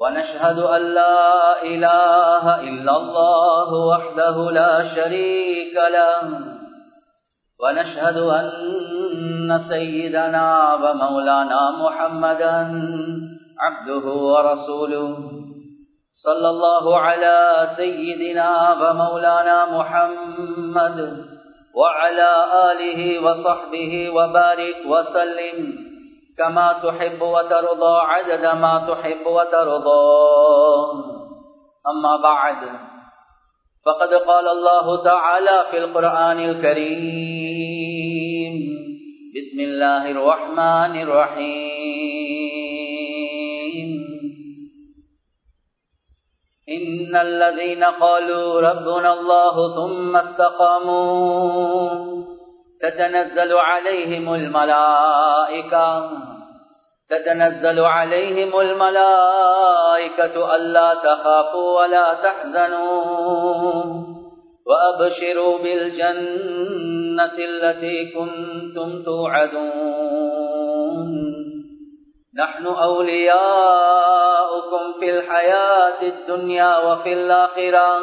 ونشهد أن لا إله إلا الله وحده لا شريك له. ونشهد أن سيدنا ومولانا محمدا عبده ورسوله. صلى الله على سيدنا ومولانا محمد وعلى آله وصحبه وبارك وسلم. كما تحب وترضى عدد ما تحب وترضى. أما بعد فقد قال الله تعالى في القرآن الكريم بسم الله الرحمن الرحيم. إن الذين قالوا ربنا الله ثم استقاموا تتنزل عليهم الملائكة. تتنزل عليهم الملائكة ألا تخافوا ولا تحزنوا. وأبشروا بالجنة التي كنتم توعدون. نحن أولياؤكم في الحياة الدنيا وفي الآخرة.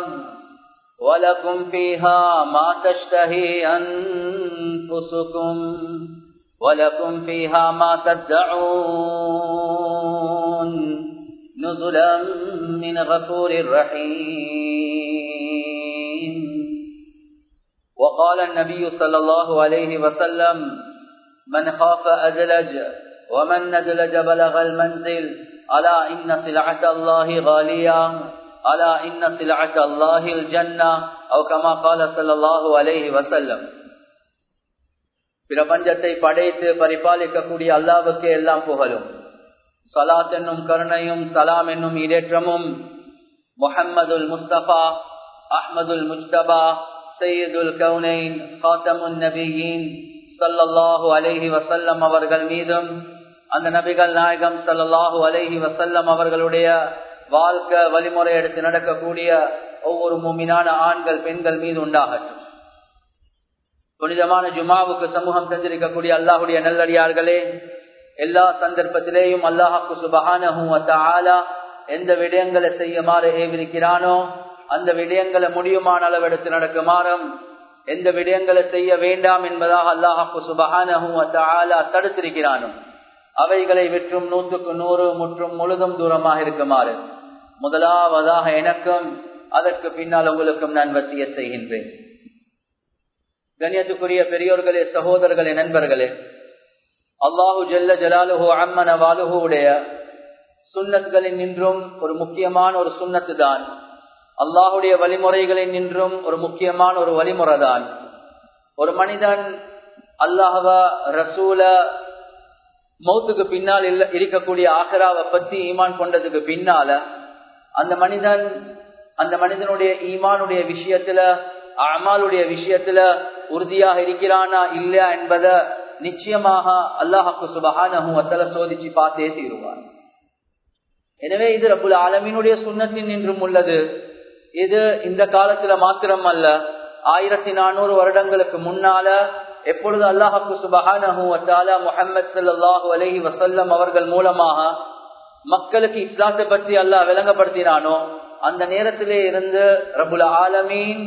ولكم فيها ما تشتهي أنفسكم ولكم فيها ما تدعون نزلا من غفور رحيم. وقال النبي صلى الله عليه وسلم من خاف أدلج ومن ندلج بلغ المنزل ألا إن سلعة الله غالية؟ ألا إن سلعة الله الجنة أو كما قال صلى الله عليه وسلم பிரபஞ்சத்தை படைத்து பரிபாலிக்கக்கூடிய அல்லாவுக்கு எல்லாம் புகழும் சலாத் என்னும் கருணையும் சலாம் என்னும் இடேற்றமும் முஹம்மதுல் முஸ்தபா அஹ்மதுல் முஸ்தபா சையதுல் கவுனைன் காத்தமுன் நபியின் சல்லல்லாஹு அலைஹி வசல்லம் அவர்கள் மீதும் அந்த நபிகள் நாயகம் சல்லல்லாஹு அலைஹி வசல்லம் அவர்களுடைய வாழ்க்கை வழிமுறை எடுத்து நடக்கக்கூடிய ஒவ்வொரு மூமினான ஆண்கள் பெண்கள் மீது உண்டாகட்டும். புனிதமான ஜுமாவுக்கு சமூகம் தந்திருக்கக்கூடிய அல்லாஹுடைய நல்லடியார்களே எல்லா சந்தர்ப்பத்திலேயும் அல்லாஹாக்கு சுபகான எந்த விடயங்களை செய்யுமாறு ஏவிருக்கிறானோ அந்த விடயங்களை முடியுமான அளவெடுத்து நடக்குமாறும் எந்த விடயங்களை செய்ய வேண்டாம் என்பதாக அல்லாஹாக்கு சுபகான தடுத்திருக்கிறானோ அவைகளை விற்றும் நூற்றுக்கு நூறு முற்றும் முழுதும் தூரமாக இருக்குமாறு. முதலாவதாக எனக்கும் அதற்கு பின்னால் உங்களுக்கும் நான் வசிய செய்கின்றேன். கண்ணியத்துக்குரிய பெரியோர்களே சகோதரர்களே நண்பர்களே அல்லாஹு ஜல்ல ஜலாலுஹோ அம்மன வாலுஹுடைய சுண்ணத்துகளின் நின்றும் ஒரு முக்கியமான ஒரு சுண்ணத்து தான் அல்லாஹுடைய வழிமுறைகளின் நின்றும் ஒரு முக்கியமான ஒரு வழிமுறை தான் ஒரு மனிதன் அல்லாஹவா ரசூல மௌத்துக்கு பின்னால் இருக்கக்கூடிய ஆகராவை பத்தி ஈமான் கொண்டதுக்கு பின்னால அந்த மனிதன் அந்த மனிதனுடைய ஈமானுடைய விஷயத்துல அமாலுடைய விஷயத்துல உறுதியாக இருக்கிறானா இல்லையா என்பதை நிச்சயமாக அல்லாஹாக்கு சுபகான சோதிச்சு பார்த்தே தீருவார். எனவே இது ரபுல் ஆலமீனுடைய சுண்ணத்தின் நின்றும் உள்ளது. இது இந்த காலத்துல மாத்திரம் அல்ல ஆயிரத்தி நானூறு வருடங்களுக்கு முன்னால எப்பொழுது அல்லாஹாக்கு சுபஹானஹு முஹம்மது சல்லாஹூ அலஹி வசல்லம் அவர்கள் மூலமாக மக்களுக்கு இஸ்லாத்தை பற்றி அல்லாஹ் விளங்கப்படுத்தினானோ அந்த நேரத்திலே இருந்து ரபுல் ஆலமீன்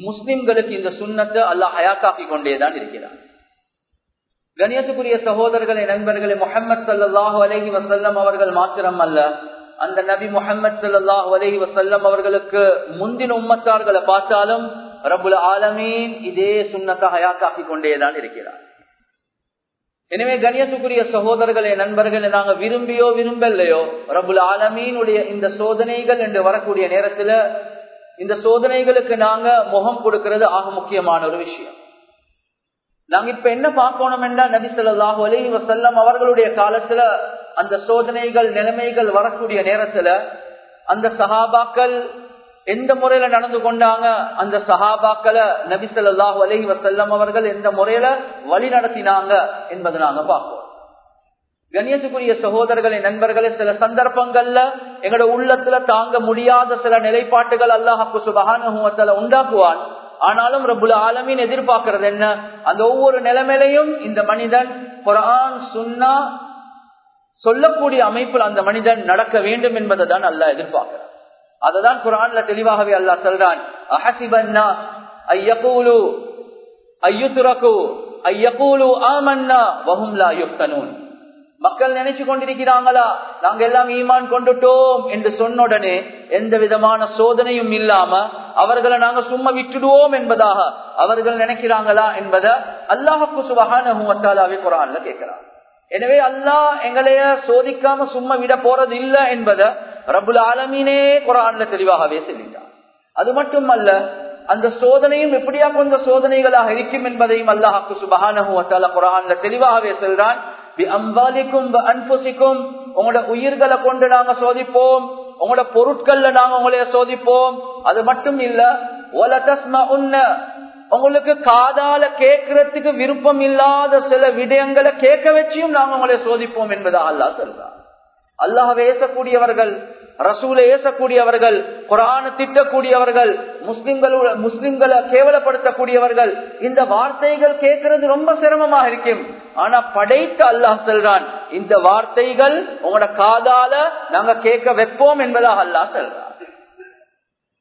முஸ்லிம்களுக்கு இந்த சுண்ணத்தை அல்லாஹ் ஹயாத்தாக்கி கொண்டேதான் இருக்கிறார் கணியத்துக்குரிய சகோதரர்களே நண்பர்களே முகமது சல்லாஹூ அலஹி வசல்லம் அவர்கள் மாத்திரம் அல்ல அந்த நபி முகமது சல்லாஹூ அலஹி வசல்லம் அவர்களுக்கு முந்தின உம்மத்தார்களை பார்த்தாலும் ரபுல் ஆலமீன் இதே சுண்ணத்தை ஹயாத்தாக்கி கொண்டேதான் இருக்கிறார். எனவே கணியத்துக்குரிய சகோதரர்களே நண்பர்களே நாங்க விரும்பியோ விரும்பலையோ ரபுல் ஆலமீனுடைய இந்த சோதனைகள் என்று வரக்கூடிய நேரத்துல இந்த சோதனைகளுக்கு நாங்க முகம் கொடுக்கிறது ஆக முக்கியமான ஒரு விஷயம். நாங்க இப்ப என்ன பார்க்கணும் என்றா நபி சொல்லாஹு அலி வசல்லம் அவர்களுடைய காலத்துல அந்த சோதனைகள் நிலைமைகள் வரக்கூடிய நேரத்துல அந்த சஹாபாக்கள் எந்த முறையில நடந்து கொண்டாங்க? அந்த சஹாபாக்களை நபிசல்லாஹு அலஹி வசல்லம் அவர்கள் எந்த முறையில வழி நடத்தினாங்க என்பதை நாங்க பார்ப்போம். கண்ணியத்துக்குரிய சகோதரர்களை நண்பர்களே சில சந்தர்ப்பங்கள்ல எங்களோட உள்ளத்துல தாங்க முடியாத சில நிலைப்பாட்டுகள் அல்லாஹு சுபகான உண்டாக்குவான். ஆனாலும் ரபுல் ஆலமின் எதிர்பார்க்கறது என்ன? அந்த ஒவ்வொரு நிலைமையிலையும் இந்த மனிதன் குரான் சுன்னா சொல்லக்கூடிய அமைப்பில் அந்த மனிதன் நடக்க வேண்டும் என்பதை தான் அல்ல எதிர்பார்க்கிறார் அததான் குரான்ல தெளிவாகவே அல்லாஹ் சொல்றான். அஹசிபன்னா ஐயகூலு ஐயுத்துரகு ஐயகூலு ஆமன்னா வஹும் லா மக்கள் நினைச்சு கொண்டிருக்கிறாங்களா? நாங்க எல்லாம் ஈமான் கொண்டுட்டோம் என்று சொன்ன உடனே எந்த விதமான சோதனையும் இல்லாம அவர்களை நாங்க சும்மா விட்டுடுவோம் என்பதாக அவர்கள் நினைக்கிறாங்களா என்பதை அல்லாஹுக்கு சுபகானாவே குரான்ல கேட்கிறான் எனவே அல்லாஹ் எங்களைய சோதிக்காம சும்மா விட போறது இல்ல என்பதை ரபுல் ஆலமீனே குரான்ல தெளிவாகவே சொல்லிட்டான் அது மட்டுமல்ல அந்த சோதனையும் எப்படியா கொஞ்ச சோதனைகளாக இருக்கும் என்பதையும் அல்லாஹாக்கு சுபகான குரான்ல தெளிவாகவே சொல்றான் அம்பாலிக்கும் அன்புசிக்கும் உங்களோட உயிர்களை கொண்டு நாங்க சோதிப்போம். உங்களோட பொருட்கள்ல நாங்க உங்களைய சோதிப்போம். அது மட்டும் இல்ல உங்களுக்கு காதால கேட்கறதுக்கு விருப்பம் இல்லாத சில விடயங்களை கேட்க வச்சியும் நாங்க உங்களை சோதிப்போம் என்பதா அல்லா சொல்றார் அல்லாஹ் பேசக்கூடியவர்கள் ரசூலை ஏசக்கூடியவர்கள் குரான திட்டக்கூடியவர்கள் முஸ்லிம்களோட முஸ்லிம்களை கேவலப்படுத்தக்கூடியவர்கள் இந்த வார்த்தைகள் கேட்கறது ரொம்ப சிரமமாக இருக்கும். ஆனா படைத்த அல்லாஹ் சொல்றான் இந்த வார்த்தைகள் உங்களோட காதால நாங்க கேட்க வைப்போம் என்பதாக அல்லாஹ் சொல்றான்.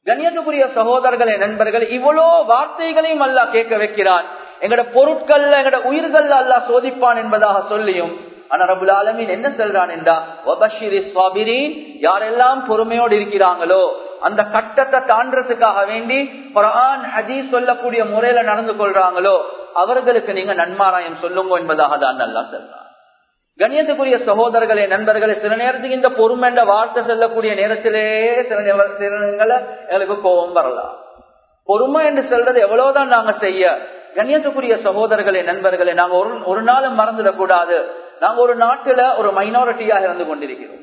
கண்ணியத்துக்குரிய சகோதரர்களே நண்பர்கள் இவ்வளோ வார்த்தைகளையும் அல்லாஹ் கேட்க வைக்கிறான். எங்கட பொருட்கள்ல எங்கட உயிர்கள்ல அல்லாஹ் சோதிப்பான் என்பதாக சொல்லியும் ஆனா ரபுல் ஆலமீன் என்ன சொல்றான் என்றா யாரெல்லாம் பொறுமையோடு இருக்கிறாங்களோ அந்த கட்டத்தை தாண்டறதுக்காக வேண்டி குரான் ஹதீஸ் சொல்லக்கூடிய முறையில நடந்து கொள்றாங்களோ அவர்களுக்கு நீங்க நன்மாராயம் சொல்லுங்க என்பதாக தான் நல்லா சொல்றான். கண்ணியத்துக்குரிய சகோதரர்களே நண்பர்களே சில நேரத்துக்கு இந்த பொறுமை என்ற வார்த்தை சொல்லக்கூடிய நேரத்திலே சில நேரங்களை எங்களுக்கு கோபம் வரலாம். பொறுமை என்று சொல்றது எவ்வளவுதான் நாங்க செய்ய கண்ணியத்துக்குரிய சகோதரர்களே நண்பர்களே நாங்க ஒரு ஒரு நாளும் மறந்துடக்கூடாது. நாங்க ஒரு நாட்டுல ஒரு மைனாரிட்டியாக இருந்து கொண்டிருக்கிறோம்.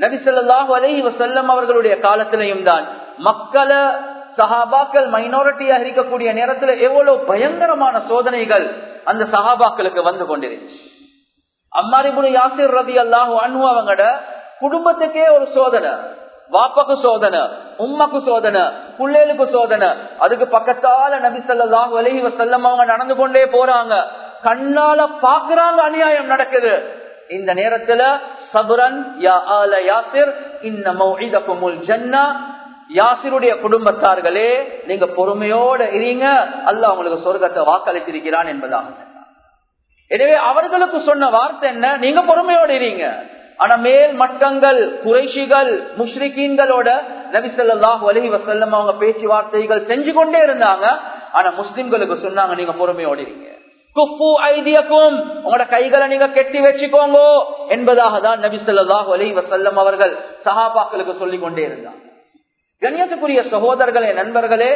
நபிசல்லாஹு அலஹி வசல்லம் அவர்களுடைய காலத்திலையும் தான் மக்களை சஹாபாக்கள் மைனாரிட்டியாக இருக்கக்கூடிய நேரத்துல எவ்வளவு பயங்கரமான சோதனைகள் அந்த சஹாபாக்களுக்கு வந்து கொண்டிருச்சு அம்மாரிபுனு யாசிர் ரதி அல்லாஹு அன்பு அவங்கட குடும்பத்துக்கே ஒரு சோதனை. வாப்பாக்கு சோதனை உம்மக்கு சோதனை பிள்ளைகளுக்கு சோதனை. அதுக்கு பக்கத்தால நபி சல்லாஹு அலஹி வசல்லம் அவங்க நடந்து கொண்டே போறாங்க. கண்ணால பாக்குறாங்க அநியாயம் நடக்குது. இந்த நேரத்துல சபுரன் யா ஆல யாசிர் இன்னமுல் ஜன்னா. யாசிருடைய குடும்பத்தார்களே நீங்க பொறுமையோட இருங்க. அல்ல உங்களுக்கு சொர்க்கத்தை வாக்களித்திருக்கிறான் என்பதாக. எனவே அவர்களுக்கு சொன்ன வார்த்தை என்ன? நீங்க பொறுமையோடு இருங்க. ஆனா மேல் மட்டங்கள் குறைஷிகள் முஷ்ரிகீன்களோட நபிசல்லாஹ் அலஹி வசல்லம் அவங்க பேச்சுவார்த்தைகள் செஞ்சு கொண்டே இருந்தாங்க. ஆனா முஸ்லிம்களுக்கு சொன்னாங்க நீங்க பொறுமையோடு இருங்க. குப்பு ஐதியக்கும் உங்களோட கைகளை நீங்க கெட்டி வச்சுக்கோங்க என்பதாக தான் நபி சொல்லாஹு அலி வசல்லம் அவர்கள் சஹாபாக்களுக்கு சொல்லிக் கொண்டே இருந்தாங்க கண்ணியத்துக்குரிய சகோதரர்களே நண்பர்களே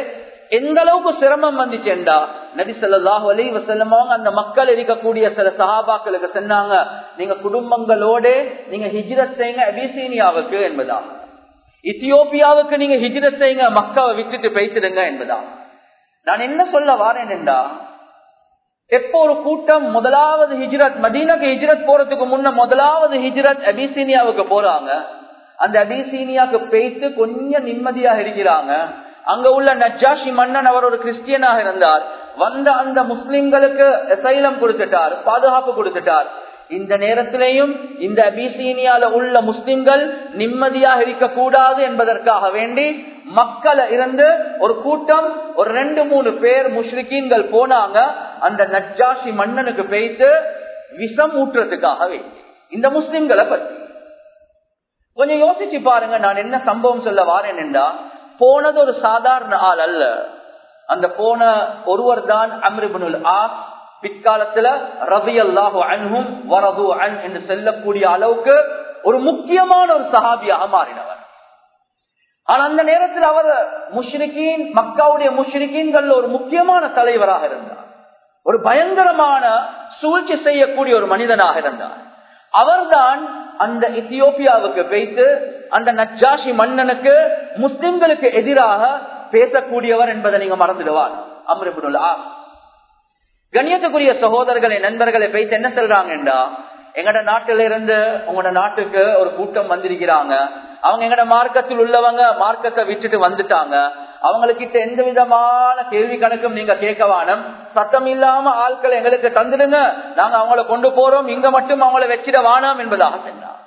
எந்த அளவுக்கு சிரமம் வந்துச்சேண்டா நபி சொல்லாஹு அலி வசல்லம் அவங்க அந்த மக்கள் இருக்கக்கூடிய சில சஹாபாக்களுக்கு சொன்னாங்க நீங்க குடும்பங்களோட நீங்க ஹிஜ்ரத் செய்யுங்க அபிசீனியாவுக்கு என்பதாக. இத்தியோப்பியாவுக்கு நீங்க ஹிஜ்ரத் செய்யுங்க மக்காவை விட்டுட்டு பேசிடுங்க என்பதா நான் என்ன சொல்ல வாரேன் எப்போ ஒரு கூட்டம் முதலாவது ஹிஜ்ரத் மதீனாக்கு ஹிஜ்ரத் போறதுக்கு முன்ன முதலாவது ஹிஜ்ரத் அபிசீனியாவுக்கு போறாங்க. அந்த அபிசீனியாவுக்கு பேய்த்து கொஞ்சம் நிம்மதியாக இருக்கிறாங்க. அங்க உள்ள நஜாஷி மன்னன் அவர் ஒரு கிறிஸ்டியனாக இருந்தார். வந்த அந்த முஸ்லிம்களுக்கு சைலம் கொடுத்துட்டார் பாதுகாப்பு கொடுத்துட்டார். இந்த நேரத்திலேயும் இந்த அபிசீனியால உள்ள முஸ்லிம்கள் நிம்மதியாக இருக்கக்கூடாது என்பதற்காக வேண்டி மக்களை இருந்து ஒரு கூட்டம் ஒரு ரெண்டு மூணு பேர் முஸ்லிக்கீன்கள் போனாங்க. அந்த நஜாஷி மன்னனுக்கு பெய்து விஷம் ஊற்றுறதுக்காக இந்த முஸ்லிம்களை பத்தி. கொஞ்சம் யோசிச்சு பாருங்க நான் என்ன சம்பவம் சொல்ல வாரேன் என்றா போனது ஒரு சாதாரண ஆள் அல்ல. அந்த போன ஒருவர் தான் அம்ரிபுல் ஆஸ் பிற்காலத்துல ரவி அல்லாஹு அன்ஹும் வரது அன் என்று செல்லக்கூடிய அளவுக்கு ஒரு முக்கியமான ஒரு சஹாபியாக மாறினவர். ஆனா அந்த நேரத்தில் அவர் முஷ்ரிகின் மக்காவுடைய முஷ்ரிகின்கள் ஒரு முக்கியமான தலைவராக இருந்தார். ஒரு பயங்கரமான சூழ்ச்சி செய்யக்கூடிய ஒரு மனிதனாக இருந்தார். அவர்தான் அந்த இத்தியோப்பியாவுக்கு வைத்து அந்த நஜாஷி மன்னனுக்கு முஸ்லிம்களுக்கு எதிராக பேசக்கூடியவர் என்பதை நீங்க மறந்துடுவார். அம்ருபுல் ஆஸ். கண்ணியத்துக்குரிய சகோதரர்களை நண்பர்களை பைத்து என்ன சொல்றாங்கடா எங்கட நாட்டில இருந்து உங்களோட நாட்டுக்கு ஒரு கூட்டம் வந்திருக்கிறாங்க. அவங்க எங்கட மார்க்கத்தில் உள்ளவங்க மார்க்கத்தை விட்டுட்டு வந்துட்டாங்க. அவங்களுக்கிட்ட எந்த விதமான கேள்வி கணக்கும் நீங்க கேட்க வானம் சத்தம் இல்லாம ஆட்களை எங்களுக்கு தந்துடுங்க. நாங்க அவங்கள கொண்டு போறோம். இங்க மட்டும் அவங்கள வச்சிட வானாம் என்பதாக சொன்னாங்க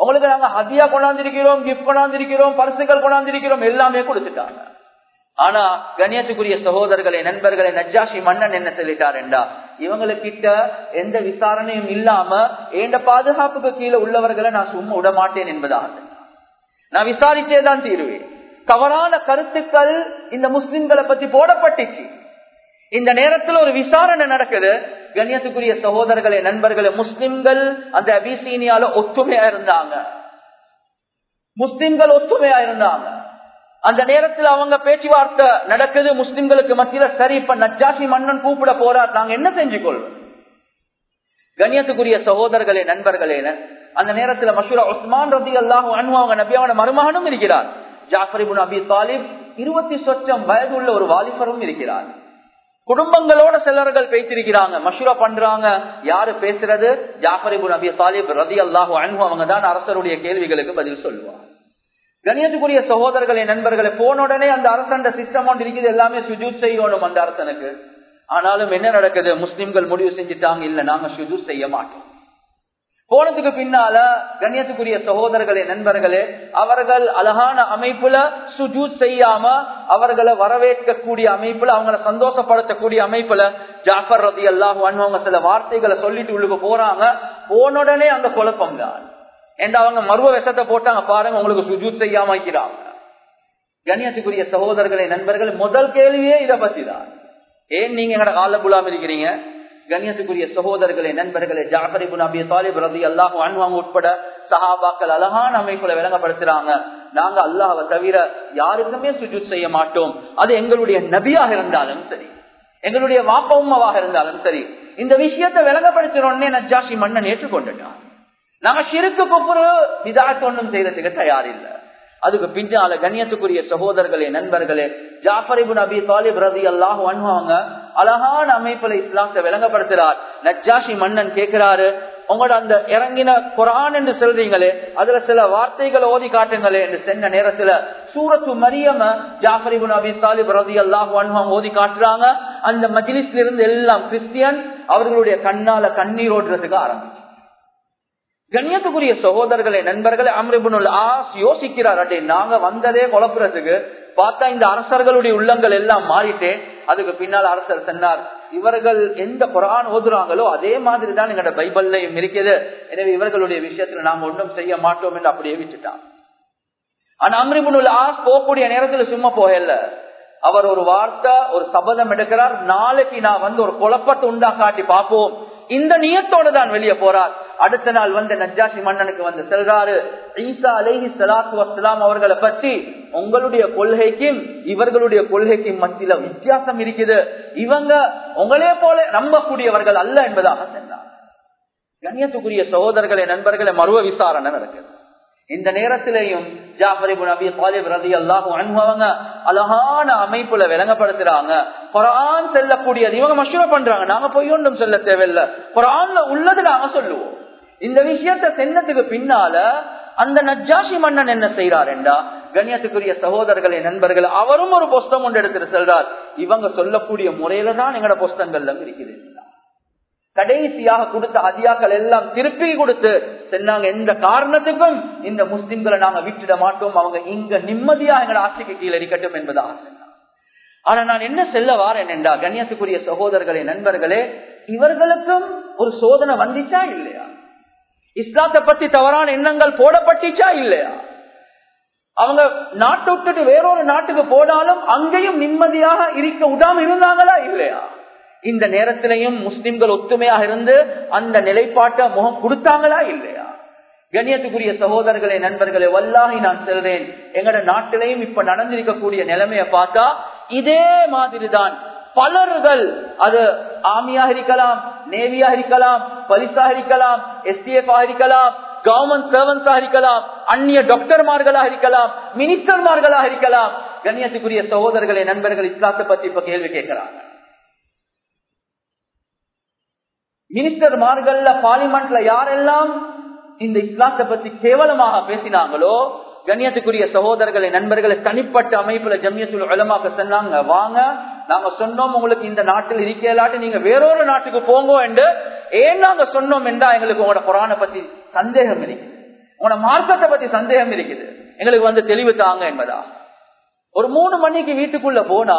உங்களுக்கு நாங்க ஹதியா கொண்டாந்திருக்கிறோம் கிஃப்ட் கொண்டாந்திருக்கிறோம் பரிசுகள் கொண்டாந்திருக்கிறோம் எல்லாமே கொடுத்துட்டாங்க. ஆனா கண்ணியத்துக்குரிய சகோதரர்களை நண்பர்களை நஜாஷி மன்னன் என்ன சொல்லிட்டாருண்டா இவங்களுக்கிட்ட எந்த விசாரணையும் இல்லாம ஏண்ட பாதுகாப்புக்கு கீழே உள்ளவர்களை நான் சும்மா விட மாட்டேன் என்பதாக. நான் விசாரிச்சேதான் தீருவேன். தவறான கருத்துக்கள் இந்த முஸ்லிம்களை பத்தி போடப்பட்டுச்சு. இந்த நேரத்தில் ஒரு விசாரணை நடக்குது. கண்ணியத்துக்குரிய சகோதரர்களே நண்பர்களே முஸ்லிம்கள் அந்த அபிசீனியால ஒத்துமையா இருந்தாங்க. முஸ்லிம்கள் ஒத்துமையா இருந்தாங்க. அந்த நேரத்தில் அவங்க பேச்சுவார்த்தை நடக்குது முஸ்லிம்களுக்கு மத்தியில சரி இப்ப நஜாசி மன்னன் கூப்பிட போறார் நாங்க என்ன செஞ்சு கொள்வோம் கண்ணியத்துக்குரிய சகோதரர்களே நண்பர்களே அந்த நேரத்துல மஷூரா உஸ்மான் ரதி அல்லாஹு அனுவாங்க நபியாவோட மருமகனும் இருக்கிறார். ஜாஃபரிபுன் அபி தாலிப் இருபத்தி சொச்சம் வயது உள்ள ஒரு வாலிபரும் இருக்கிறார். குடும்பங்களோட சிலர்கள் பேசிருக்கிறாங்க மஷூரா பண்றாங்க யாரு பேசுறது? ஜாஃபரிபுன் அபி தாலிப் ரதி அல்லாஹு அன்பு அவங்க தான் அரசருடைய கேள்விகளுக்கு பதில் சொல்லுவாங்க கணியத்துக்குரிய சகோதரர்களே நண்பர்களை போன உடனே அந்த அரசண்ட சிஸ்டம் ஒன்று இருக்குது. எல்லாமே சுஜூத் செய்யணும் அந்த அரசனுக்கு. ஆனாலும் என்ன நடக்குது? முஸ்லிம்கள் முடிவு செஞ்சுட்டாங்க. இல்ல நாங்க சுஜூத் செய்ய மாட்டோம். போனதுக்கு பின்னால கண்ணியத்துக்குரிய சகோதரர்களே நண்பர்களே அவர்கள் அழகான அமைப்புல சுஜூத் செய்யாம அவர்களை வரவேற்கக்கூடிய அமைப்புல அவங்களை சந்தோஷப்படுத்தக்கூடிய அமைப்புல ஜாஃபர் ரதி அல்லாஹ் அவங்க சில வார்த்தைகளை சொல்லிட்டு உள்ளுக்கு போறாங்க. போன உடனே அந்த குழப்பம் தான் ஏண்டா அவங்க மருவ விஷத்தை போட்டாங்க பாருங்க உங்களுக்கு சுஜூத் செய்யாம வைக்கிறாங்க கண்ணியத்துக்குரிய சகோதரர்களே நண்பர்கள் முதல் கேள்வியே இதை பத்தி தான் ஏன் நீங்க எங்கட கால புலாம் இருக்கிறீங்க? கண்ணியத்துக்குரிய சகோதரர்களே நண்பர்களே ஜாஃபரிபுன் அபி தாலிப் ரதி அல்லாஹு அன்வாங்க உட்பட சஹாபாக்கள் அழகான அமைப்புல விளங்கப்படுத்துறாங்க. நாங்க அல்லாஹாவை தவிர யாருக்குமே சுஜூத் செய்ய மாட்டோம். அது எங்களுடைய நபியாக இருந்தாலும் சரி எங்களுடைய வாப்ப உமாவாக இருந்தாலும் சரி இந்த விஷயத்தை விளங்கப்படுத்தினோடனே நஜாஷி மன்னன் ஏற்றுக்கொண்டுட்டான். நாங்க சிறுக்கு குப்புறு இதாட்டு ஒன்றும் செய்யறதுக்கு தயார் இல்லை அதுக்கு பின்னால கண்ணியத்துக்குரிய சகோதரர்களே நண்பர்களே ஜாஃபரிபுன் அபி தாலிப் ரதி அல்லாஹ் அவங்க அழகான அமைப்புல இஸ்லாத்தை விளங்கப்படுத்துறார். நஜாஷி மன்னன் கேட்கிறாரு உங்களோட அந்த இறங்கின குரான் என்று சொல்றீங்களே அதுல சில வார்த்தைகளை ஓதி காட்டுங்களே என்று சென்ற நேரத்துல சூரத்து மரியம ஜாஃபரிபுன் அபி தாலிப் ரதி அல்லாஹ் அனுவாங்க ஓதி காட்டுறாங்க. அந்த மஜிலிஸ்ல இருந்து எல்லாம் கிறிஸ்டியன் அவர்களுடைய கண்ணால கண்ணீர் ஓடுறதுக்கு ஆரம்பிச்சு. கண்ணியத்துக்குரிய சகோதரர்களே நண்பர்களே அம்ரிபுனுல் ஆஸ் யோசிக்கிறார். அட்டே நாங்க வந்ததே குழப்புறதுக்கு பார்த்தா இந்த அரசர்களுடைய உள்ளங்கள் எல்லாம் மாறிட்டே அதுக்கு பின்னால் அரசர் சொன்னார் இவர்கள் எந்த குரான் ஓதுறாங்களோ அதே மாதிரி தான் எங்களோட பைபிள்லையும் இருக்குது எனவே இவர்களுடைய விஷயத்துல நாங்க ஒன்றும் செய்ய மாட்டோம் என்று அப்படியே விட்டுட்டான். ஆனா அம்ரிபுனுல் ஆஸ் போகக்கூடிய நேரத்துல சும்மா போகல. அவர் ஒரு வார்த்தை ஒரு சபதம் எடுக்கிறார். நாளைக்கு நான் வந்து ஒரு குழப்பத்தை உண்டா காட்டி பார்ப்போம். இந்த நியத்தோட தான் வெளியே போறார். அடுத்த நாள் வந்து நஜாஷி மன்னனுக்கு வந்து செல்றாரு. ஈசா அலேஹி சலாத்து வசலாம் அவர்களை பற்றி உங்களுடைய கொள்கைக்கும் இவர்களுடைய கொள்கைக்கும் மத்தியில வித்தியாசம் இருக்குது. இவங்க உங்களே போல நம்பக்கூடியவர்கள் அல்ல என்பதாக சென்றார் கண்ணியத்துக்குரிய சகோதரர்களே நண்பர்களே மருவ விசாரணை நடக்குது. இந்த நேரத்திலையும் ஜாஃபரிபு நபி தாலிப் ரதி அல்லாஹு அழகான அமைப்புல விளங்கப்படுத்துறாங்க. குரான் செல்லக்கூடியது. இவங்க மஷூர பண்றாங்க. நாங்க போய் ஒன்றும் சொல்ல தேவையில்லை. குரான்ல உள்ளது நாங்க சொல்லுவோம். இந்த விஷயத்த சென்னத்துக்கு பின்னால அந்த நஜாஷி மன்னன் என்ன செய்யறார் என்றா கண்ணியத்துக்குரிய சகோதரர்களே நண்பர்கள் அவரும் ஒரு புஸ்தம் ஒன்று எடுத்துட்டு செல்றார். இவங்க சொல்லக்கூடிய முறையில தான் எங்களோட புஸ்தங்கள்ல இருக்குது. கடைசியாக கொடுத்த அதியாக்கள் எல்லாம் திருப்பி கொடுத்து சொன்னாங்க எந்த காரணத்துக்கும் இந்த முஸ்லிம்களை நாங்க விட்டுட மாட்டோம். அவங்க இங்க நிம்மதியா எங்களை ஆட்சிக்கு கீழே இருக்கட்டும் என்பதாக ஆனா நான் என்ன செல்ல வாரேன் என்றா கண்ணியத்துக்குரிய சகோதரர்களே நண்பர்களே இவர்களுக்கும் ஒரு சோதனை வந்துச்சா இல்லையா? இஸ்லாத்தை பத்தி தவறான எண்ணங்கள் போடப்பட்டுச்சா இல்லையா? அவங்க நாட்டை விட்டுட்டு வேறொரு நாட்டுக்கு போனாலும் அங்கேயும் நிம்மதியாக இருக்க விடாம இருந்தாங்களா இல்லையா? இந்த நேரத்திலையும் முஸ்லிம்கள் ஒத்துமையாக இருந்து அந்த நிலைப்பாட்டை முகம் கொடுத்தாங்களா இல்லையா? கண்ணியத்துக்குரிய சகோதரர்களே நண்பர்களே வல்லாகி நான் செல்றேன். எங்கட நாட்டிலையும் இப்ப நடந்திருக்கக்கூடிய நிலைமைய பார்த்தா இதே மாதிரிதான். பலர்கள் அது ஆமியாக இருக்கலாம் நேவியாக இருக்கலாம் பரிசாக இருக்கலாம் எஸ்டிஎஃப் இருக்கலாம் கவர்மெண்ட் சர்வன்ஸாக இருக்கலாம் அந்நிய டாக்டர்மார்களாக இருக்கலாம் மினிஸ்டர்மார்களாக இருக்கலாம். கண்ணியத்துக்குரிய சகோதரர்களே நண்பர்கள் இஸ்லாத்தை பத்தி இப்ப கேள்வி கேட்கிறாங்க. மினிஸ்டர்மார்கள்ல பார்லிமெண்ட்ல யாரெல்லாம் இந்த இஸ்லாத்தை பத்தி கேவலமாக பேசினாங்களோ கண்ணியத்துக்குரிய சகோதரர்களை நண்பர்களை தனிப்பட்ட அமைப்புல ஜம்யத்துல் உலமாக்க சொன்னாங்க வாங்க நாங்க சொன்னோம் உங்களுக்கு இந்த நாட்டில் இருக்கலாட்டு நீங்க வேறொரு நாட்டுக்கு போங்க என்று ஏன் நாங்க சொன்னோம் என்றா எங்களுக்கு உங்களோட குரானை பத்தி சந்தேகம் இருக்குது. உங்களோட மார்க்கத்தை பத்தி சந்தேகம் இருக்குது. எங்களுக்கு வந்து தெளிவு தாங்க என்பதா? ஒரு மூணு மணிக்கு வீட்டுக்குள்ள போனா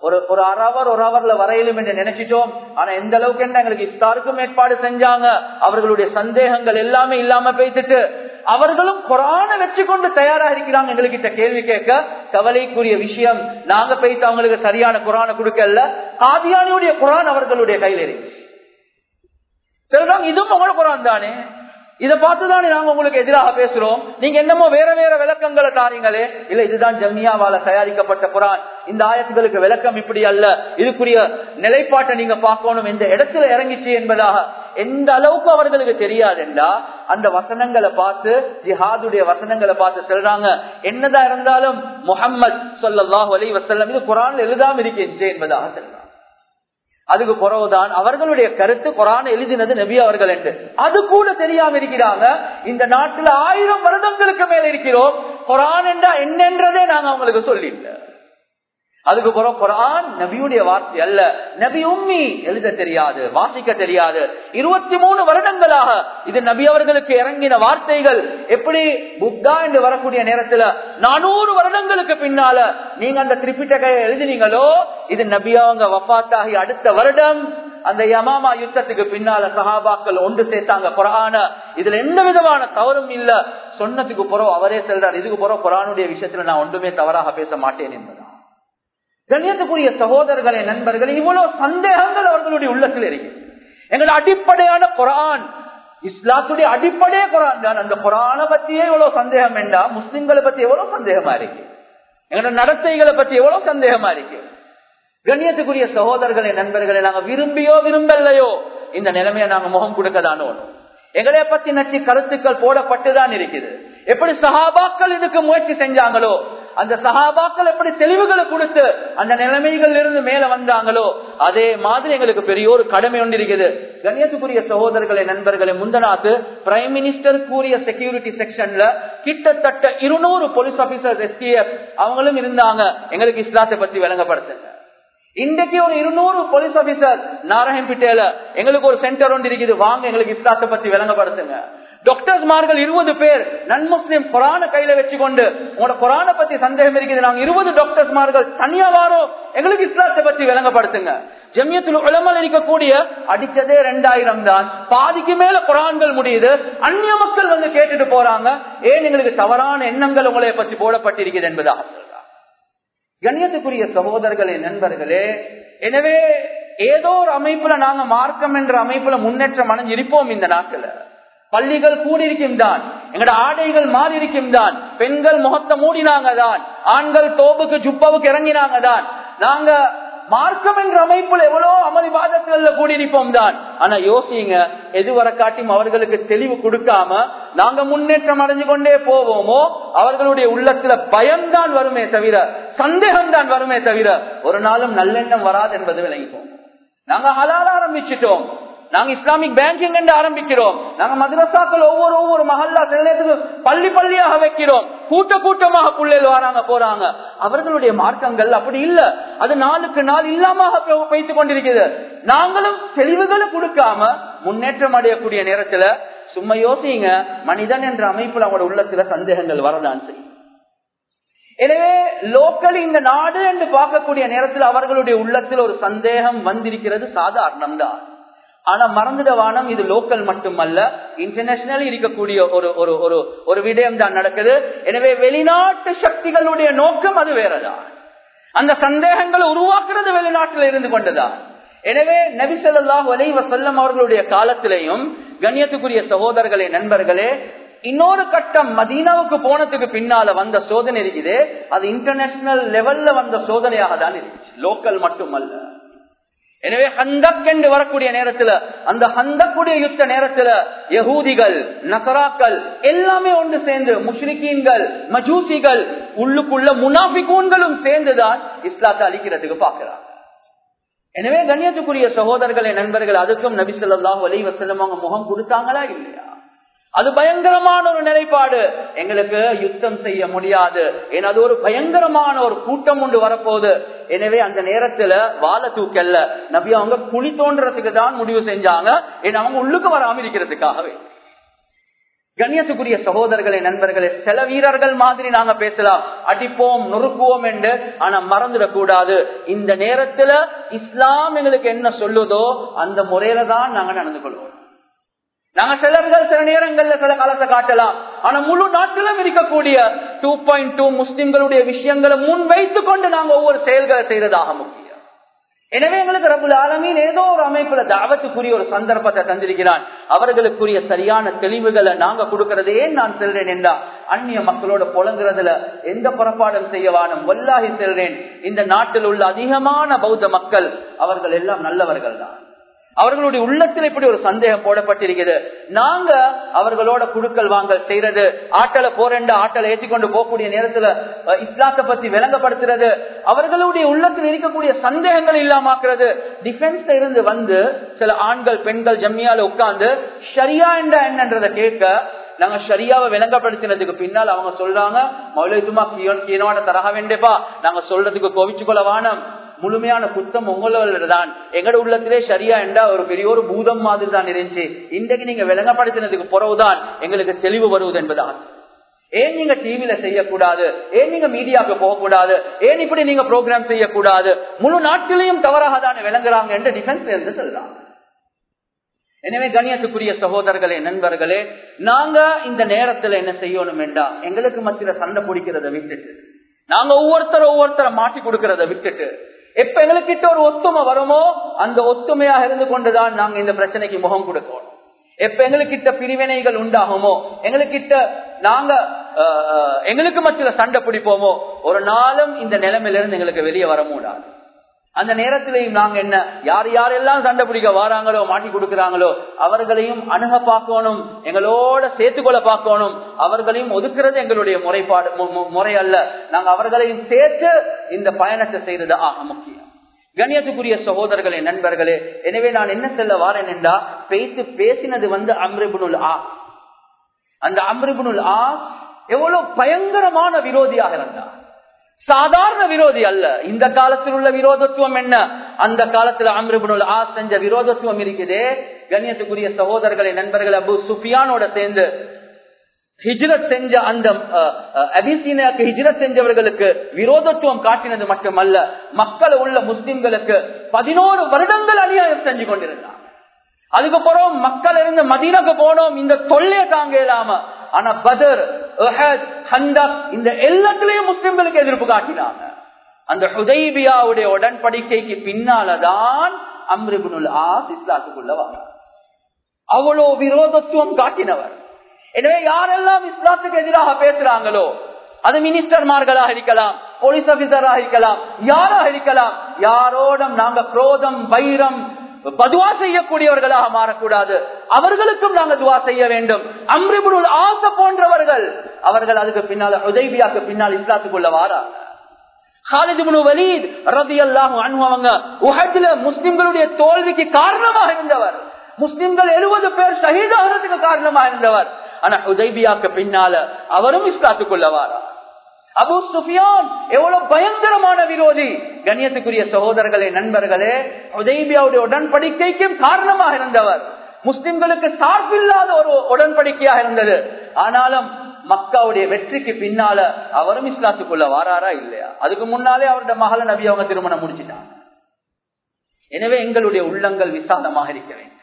ஒரு ஒரு அரை அவர் ஒரு அவர்ல வரையிலும் என்று நினைச்சிட்டோம். ஆனா எந்த அளவுக்கு என்ன எங்களுக்கு இஃப்தாருக்கும் ஏற்பாடு செஞ்சாங்க. அவர்களுடைய சந்தேகங்கள் எல்லாமே இல்லாம பேசிட்டு அவர்களும் குரான வச்சு கொண்டு தயாரா இருக்கிறாங்க. எங்களுக்கு கேள்வி கேட்க கவலைக்குரிய விஷயம் நாங்க பேசி அவங்களுக்கு சரியான குரான கொடுக்கல. காதியானியுடைய குரான் அவர்களுடைய கையில் இருக்கு. சொல்றாங்க இதுவும் உங்களோட குரான் தானே? இதை பார்த்துதானே நாங்க உங்களுக்கு எதிராக பேசுறோம். நீங்க என்னமோ வேற வேற விளக்கங்களை தாரீங்களே. இல்ல இதுதான் ஜம்மியாவால தயாரிக்கப்பட்ட குரான். இந்த ஆயத்துகளுக்கு விளக்கம் இப்படி அல்ல. இதுக்குரிய நிலைப்பாட்டை நீங்க பார்க்கணும். எந்த இடத்துல இறங்கிச்சு என்பதாக எந்த அளவுக்கு அவர்களுக்கு தெரியாதுண்டா அந்த வசனங்களை பார்த்து ஜிஹாதுடைய வசனங்களை பார்த்து சொல்றாங்க. என்னதான் இருந்தாலும் முகம்மது சொல்லாஹ் அலி வசல்லம் இது குரான் எழுதாம இருக்கின்றே என்பதாக சொல்றாங்க. அதுக்கு பிறகுதான் அவர்களுடைய கருத்து குரான் எழுதினது நபி அவர்கள் என்று. அது கூட தெரியாம இருக்கிறாங்க. இந்த நாட்டுல ஆயிரம் வருடங்களுக்கு மேல இருக்கிறோம். குரான் என்றா என்னன்றதே நாங்க அவங்களுக்கு சொல்லிட்டு அதுக்கு பிறகு குரான் நபியுடைய வார்த்தை அல்ல. நபி உம்மி எழுத தெரியாது வாசிக்க தெரியாது. இருபத்தி மூணு வருடங்களாக இது நபி அவர்களுக்கு இறங்கின வார்த்தைகள். எப்படி? புத்தா என்று வரக்கூடிய நேரத்துல நானூறு வருடங்களுக்கு பின்னால நீங்க அந்த திரிப்பிட்டகையை எழுதினீங்களோ இது நபி அவங்க வப்பாத்தாகி அடுத்த வருடம் அந்த யமாமா யுத்தத்துக்கு பின்னால சஹாபாக்கள் ஒன்று சேர்த்தாங்க குரான இதுல எந்த விதமான தவறும் இல்ல. சொன்னதுக்கு புறம் அவரே செல்றார் இதுக்கு புறம் குரானுடைய விஷயத்துல நான் ஒன்றுமே தவறாக பேச மாட்டேன் என்பதான் கண்ணியத்துக்குரிய சகோதரர்களே நண்பர்களே இவ்வளவு சந்தேகங்கள் அவர்களுடைய உள்ளத்தில் இருக்கு. எங்கள் அடிப்படையான குரான் இஸ்லாத்துடைய அடிப்படையே குரான். தான் அந்த குரானை பத்தியே எவ்வளவு சந்தேகம் வேண்டா முஸ்லிம்களை பத்தி எவ்வளவு சந்தேகமா இருக்கு? எங்களோட நடத்தைகளை பத்தி எவ்வளவு சந்தேகமா இருக்கு? கண்ணியத்துக்குரிய சகோதரர்களே நண்பர்களை நாங்க விரும்பியோ விரும்பலையோ இந்த நிலைமையை நாங்க முகம் கொடுக்க தான் எங்களை பத்தி நச்சு கருத்துக்கள் போடப்பட்டுதான் இருக்குது. எப்படி சஹாபாக்கள் இதுக்கு முயற்சி செஞ்சாங்களோ அந்த சகாபாக்கள் எப்படி தெளிவுகளை கொடுத்து அந்த நிலைமைகள் இருந்து மேல வந்தாங்களோ அதே மாதிரி எங்களுக்கு பெரிய ஒரு கடமை ஒன்று இருக்குது கண்ணியத்துக்குரிய சகோதரர்களை நண்பர்களை முந்தநாத்து பிரைம் மினிஸ்டர் கூறிய செக்யூரிட்டி செக்ஷன்ல கிட்டத்தட்ட இருநூறு போலீஸ் ஆபீசர் எஸ்டிஎஃப் அவங்களும் இருந்தாங்க. எங்களுக்கு இஸ்லாத்தை பத்தி விளங்கப்படுத்துங்க. இன்றைக்கு ஒரு இருநூறு போலீஸ் ஆபீசர் நாராயண்பிட்டேல எங்களுக்கு ஒரு சென்டர் ஒன்று இருக்குது வாங்க எங்களுக்கு இஸ்லாத்தை பத்தி விளங்கப்படுத்துங்க. டாக்டர்ஸ்மார்கள் இருபது பேர் நன் முஸ்லிம் குரான கையில வச்சுக்கொண்டு உங்களோட குரான பத்தி சந்தேகம் இருக்குது நாங்க இருபது டாக்டர்ஸ்மார்கள் தனியா வாரோம். எங்களுக்கு இஸ்லாத்தை பத்தி விளங்கப்படுத்துங்க. ஜெமியத்தில் உளமல் இருக்கக்கூடிய அடிச்சதே ரெண்டாயிரம் தான். பாதிக்கு மேல குரான்கள் முடியுது. அந்நிய மக்கள் வந்து கேட்டுட்டு போறாங்க. ஏன் எங்களுக்கு தவறான எண்ணங்கள் உங்களை பத்தி போடப்பட்டிருக்கிறது என்பதாக சொல்றாங்க. கண்ணியத்துக்குரிய சகோதரர்களே நண்பர்களே எனவே ஏதோ ஒரு அமைப்புல நாங்க மார்க்கம் என்ற அமைப்புல முன்னேற்றம் அடைஞ்சிருப்போம் இந்த நாட்டுல. பள்ளிகள் கூடியிருக்கின்றான். எங்கட ஆடைகள் மாறி பெண்கள் முகத்தை மூடினாங்க தான் ஆண்கள் தோப்புக்கு ஜுப்பாவுக்கு இறங்கினாங்க தான் நாங்க மார்க்கம் என்ற அமைப்புல எவ்வளவு அமளி வாதத்துல கூடியிருப்போம் தான். ஆனா யோசிங்க எதுவரை காட்டியும் அவர்களுக்கு தெளிவு கொடுக்காம நாங்க முன்னேற்றம் அடைஞ்சு கொண்டே போவோமோ அவர்களுடைய உள்ளத்துல பயம்தான் வருமே தவிர சந்தேகம் தான் வருமே தவிர ஒரு நாளும் நல்லெண்ணம் வராது என்பது விளங்கிப்போம். நாங்க ஹலால ஆரம்பிச்சிட்டோம். நாங்க இஸ்லாமிக் பேங்கிங் என்று ஆரம்பிக்கிறோம். நாங்க மதரசாக்கள் ஒவ்வொரு ஒவ்வொரு மஹல்லா சில பள்ளி பள்ளியாக வைக்கிறோம். கூட்ட கூட்டமாக பிள்ளைகள் வராங்க போறாங்க. அவர்களுடைய மார்க்கங்கள் அப்படி இல்ல. அது நாளுக்கு நாள் இல்லாம வைத்துக் கொண்டிருக்கிறது நாங்களும் தெளிவுகளை கொடுக்காம முன்னேற்றம் அடையக்கூடிய நேரத்துல சும்மா யோசிங்க மனிதன் என்ற அமைப்புல அவங்களோட உள்ளத்துல சந்தேகங்கள் வரதான் செய்யும். எனவே லோக்கல் இந்த நாடு என்று பார்க்கக்கூடிய நேரத்தில் அவர்களுடைய உள்ளத்தில் ஒரு சந்தேகம் வந்திருக்கிறது சாதாரணம்தான். ஆனா மறந்துட வானம் இது லோக்கல் மட்டுமல்ல. இன்டர்நேஷனல் இருக்கக்கூடிய ஒரு ஒரு ஒரு ஒரு விடயம் தான் நடக்குது. எனவே வெளிநாட்டு சக்திகளுடைய நோக்கம் அது வேறதான். அந்த சந்தேகங்களை உருவாக்குறது வெளிநாட்டில் இருந்து கொண்டுதான். எனவே நபிசல்லாஹ் வலைவ செல்லம் அவர்களுடைய காலத்திலையும் கண்ணியத்துக்குரிய சகோதரர்களே நண்பர்களே இன்னொரு கட்டம் மதீனாவுக்கு போனதுக்கு பின்னால வந்த சோதனை இருக்குது. அது இன்டர்நேஷனல் லெவல்ல வந்த சோதனையாக தான் இருந்துச்சு. லோக்கல் மட்டுமல்ல. எனவே ஹந்தக் என்று வரக்கூடிய நேரத்துல அந்த ஹந்தக்குடைய யுத்த நேரத்துல யகூதிகள் நசராக்கள் எல்லாமே ஒன்று சேர்ந்து முஷ்ரிகீன்கள் மஜூசிகள் உள்ளுக்குள்ள முனாபிகூன்களும் சேர்ந்துதான் இஸ்லாத்தை அழிக்கிறதுக்கு பாக்குறாங்க எனவே கண்ணியத்துக்குரிய சகோதரர்களை நண்பர்கள் அதுக்கும் நபி சொல்லாஹ் அலி வசலம் அவங்க முகம் கொடுத்தாங்களா இல்லையா? அது பயங்கரமான ஒரு நிலைப்பாடு. எங்களுக்கு யுத்தம் செய்ய முடியாது. ஏன்னா அது ஒரு பயங்கரமான ஒரு கூட்டம் உண்டு வரப்போகுது. எனவே அந்த நேரத்துல வாழ தூக்கல்ல. நபி அவங்க குழி தோன்றதுக்கு தான் முடிவு செஞ்சாங்க. ஏன்னா அவங்க உள்ளுக்கு வராம இருக்கிறதுக்காகவே கண்ணியத்துக்குரிய சகோதரர்களே நண்பர்களே சில வீரர்கள் மாதிரி நாங்க பேசலாம். அடிப்போம் நொறுக்குவோம் என்று ஆனா மறந்துடக்கூடாது இந்த நேரத்துல இஸ்லாம் எங்களுக்கு என்ன சொல்லுதோ அந்த முறையில தான் நாங்க நடந்து கொள்வோம். நாங்க சிலர்கள் சில நேரங்கள்ல சில காலத்தை காட்டலாம். ஆனா முழு நாட்டிலும் இருக்கக்கூடிய டூ பாயிண்ட் டூ முஸ்லிம்களுடைய விஷயங்களை முன் வைத்துக் கொண்டு நாங்க ஒவ்வொரு செயல்களை செய்யறதாக முக்கியம். எனவே எங்களுக்கு ரபுல் ஆலமீன் ஏதோ ஒரு அமைப்புல தாவத்துக்குரிய ஒரு சந்தர்ப்பத்தை தந்திருக்கிறான். அவர்களுக்குரிய சரியான தெளிவுகளை நாங்க கொடுக்கறது ஏன் நான் செல்றேன் என்றா அந்நிய மக்களோட புலங்குறதுல எந்த புறப்பாடும் செய்யவானும். வல்லாகி செல்றேன் இந்த நாட்டில் உள்ள அதிகமான பௌத்த மக்கள் அவர்கள் எல்லாம் நல்லவர்கள் தான் அவர்களுடைய உள்ளத்தில் இப்படி ஒரு சந்தேகம் போடப்பட்டிருக்கிறது. நாங்க அவர்களோட குழுக்கள் வாங்கல் செய்யறது ஆட்டலை போறேன் ஆட்டலை ஏற்றி கொண்டு போகக்கூடிய நேரத்துல இஸ்லாத்தை பத்தி விளங்கப்படுத்துறது அவர்களுடைய உள்ளத்தில் இருக்கக்கூடிய சந்தேகங்கள் இல்லாமக்கிறது. டிஃபென்ஸ்ல இருந்து வந்து சில ஆண்கள் பெண்கள் ஜம்மியால உட்கார்ந்து சரியா என்ற என்னன்றதை கேட்க நாங்க சரியாவை விளங்கப்படுத்தினதுக்கு பின்னால் அவங்க சொல்றாங்க மௌலிதுமா கீனோட தரக வேண்டேப்பா. நாங்க சொல்றதுக்கு கோவிச்சு கொள்ள வானம். முழுமையான குத்தம் உங்களோட தான் எங்கட உள்ளத்திலே சரியா என்றா ஒரு பெரிய ஒரு பூதம் மாதிரி தான் இருந்துச்சு. இன்றைக்கு நீங்க விளங்கப்படுத்தினதுக்கு பிறகுதான் எங்களுக்கு தெளிவு வருவது என்பதான் ஏன் நீங்க டிவில செய்யக்கூடாது? ஏன் நீங்க மீடியாவுக்கு போகக்கூடாது? ஏன் இப்படி நீங்க ப்ரோக்ராம் செய்யக்கூடாது? முழு நாட்டிலையும் தவறாக தானே விளங்குறாங்க என்று டிஃபென்ஸ் இருந்து சொல்றாங்க. எனவே கணியத்துக்குரிய சகோதரர்களே நண்பர்களே நாங்க இந்த நேரத்துல என்ன செய்யணும் என்றா எங்களுக்கு மத்தியில சண்டை பிடிக்கிறத விட்டுட்டு நாங்க ஒவ்வொருத்தர் ஒவ்வொருத்தரை மாட்டி கொடுக்கறத விட்டுட்டு எப்ப எங்களுக்கிட்ட ஒரு ஒத்துமை வருமோ அந்த ஒத்துமையாக இருந்து கொண்டுதான் நாங்க இந்த பிரச்சனைக்கு முகம் கொடுக்கணும் எப்ப எங்களுக்கிட்ட பிரிவினைகள் உண்டாகுமோ எங்களுக்கிட்ட நாங்க எங்களுக்கு மத்தியில சண்டை பிடிப்போமோ ஒரு நாளும் இந்த நிலைமையிலிருந்து எங்களுக்கு வெளியே வர முடியாது. அந்த நேரத்திலையும் நாங்க என்ன? யார் யாரெல்லாம் சண்டை பிடிக்க வாராங்களோ மாட்டி கொடுக்கிறாங்களோ அவர்களையும் அணுக பார்க்கணும் எங்களோட சேர்த்துக்கொள்ள பார்க்கணும். அவர்களையும் ஒதுக்குறது எங்களுடைய முறைப்பாடு முறை அல்ல. நாங்க அவர்களையும் சேர்த்து இந்த பயணத்தை செய்யறது ஆக முக்கியம். கண்ணியத்துக்குரிய சகோதரர்களே நண்பர்களே எனவே நான் என்ன செல்ல வாரேன் என்றா பேசி பேசினது வந்து அம்ரிபுனுல் ஆ அந்த அம்ரிபுனுல் ஆ எவ்வளவு பயங்கரமான விரோதியாக இருந்தார். சாதாரண விரோதி அல்ல. இந்த காலத்தில் உள்ள விரோதத்துவம் என்ன? அந்த காலத்துல அம்ருபுனுல் ஆ செஞ்ச விரோதத்துவம் இருக்குதே. கண்ணியத்துக்குரிய சகோதரர்களை நண்பர்கள் அபு சுஃபியானோட சேர்ந்து ஹிஜ்ரத் செஞ்ச அந்த அபிசீனாக்கு ஹிஜ்ரத் செஞ்சவர்களுக்கு விரோதத்துவம் காட்டினது மட்டுமல்ல மக்கள் உள்ள முஸ்லிம்களுக்கு பதினோரு வருடங்கள் அநியாயம் செஞ்சு கொண்டிருந்தாங்க. அதுக்கப்புறம் மக்கள் இருந்து மதீனக்கு போனோம் இந்த தொல்லையை தாங்க இல்லாம ஆனா பதர் இந்த எல்லாத்திலையும் முஸ்லிம்களுக்கு எதிர்ப்பு காட்டினாங்க. அந்த ஹுதைபியாவுடைய உடன்படிக்கைக்கு பின்னாலதான் அம்ரிபுனுல் ஆஸ் இஸ்லாத்துக்குள்ள வர அவ்வளோ விரோதத்துவம் காட்டினவர். எனவே யாரெல்லாம் இஸ்லாத்துக்கு எதிராக பேசுறாங்களோ அது மினிஸ்டர்மார்களாக இருக்கலாம் போலீஸ் ஆபீசராக இருக்கலாம் யாராக இருக்கலாம் யாரோடும் நாங்க குரோதம் வைரம் பதுவா செய்யக்கூடியவர்களாக மாறக்கூடாது. அவர்களுக்கும் நாங்க துவா செய்ய வேண்டும். அம்ரிபுல் ஆச போன்றவர்கள் அவர்கள் அதுக்கு பின்னால் உதவியாக்கு பின்னால் இஸ்லாத்துக்குள்ள வாராங்க முஸ்லிம்களுடைய தோல்விக்கு காரணமாக இருந்தவர். முஸ்லிம்கள் எழுபது பேர் ஷஹீதாகிறதுக்கு காரணமாக இருந்தவர். ஆனா உதவியாக்கு பின்னால அவரும் இஸ்லாத்துக்குள்ள வாரா அபு சுஃபியான் எவ்வளவு பயங்கரமான விரோதி. கண்ணியத்துக்குரிய சகோதரர்களே நண்பர்களே உதயபியாவுடைய உடன்படிக்கைக்கும் காரணமாக இருந்தவர். முஸ்லிம்களுக்கு சார்பில்லாத ஒரு உடன்படிக்கையாக இருந்தது. ஆனாலும் மக்காவுடைய வெற்றிக்கு பின்னால அவரும் இஸ்லாத்துக்குள்ள வாராரா இல்லையா? அதுக்கு முன்னாலே அவருடைய மகள நபி அவங்க திருமணம் முடிச்சிட்டாங்க. எனவே எங்களுடைய உள்ளங்கள் விசாலமாக இருக்க வேண்டும்.